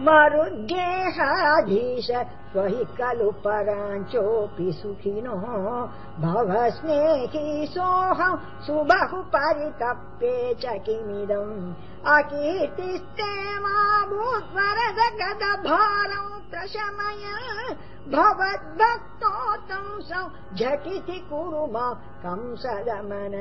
मरुद्गेहाधीश त्वहि खलु पराञ्चोऽपि सुखिनो। भव स्नेहीसोऽहम् सुबहु परितप्ये च किमिदम् अकीर्तिस्तेवा भू स्वरदगतभारम् प्रशमय। भवद्भक्तोत्तंसौ झटिति कुरु मा कंसदमन।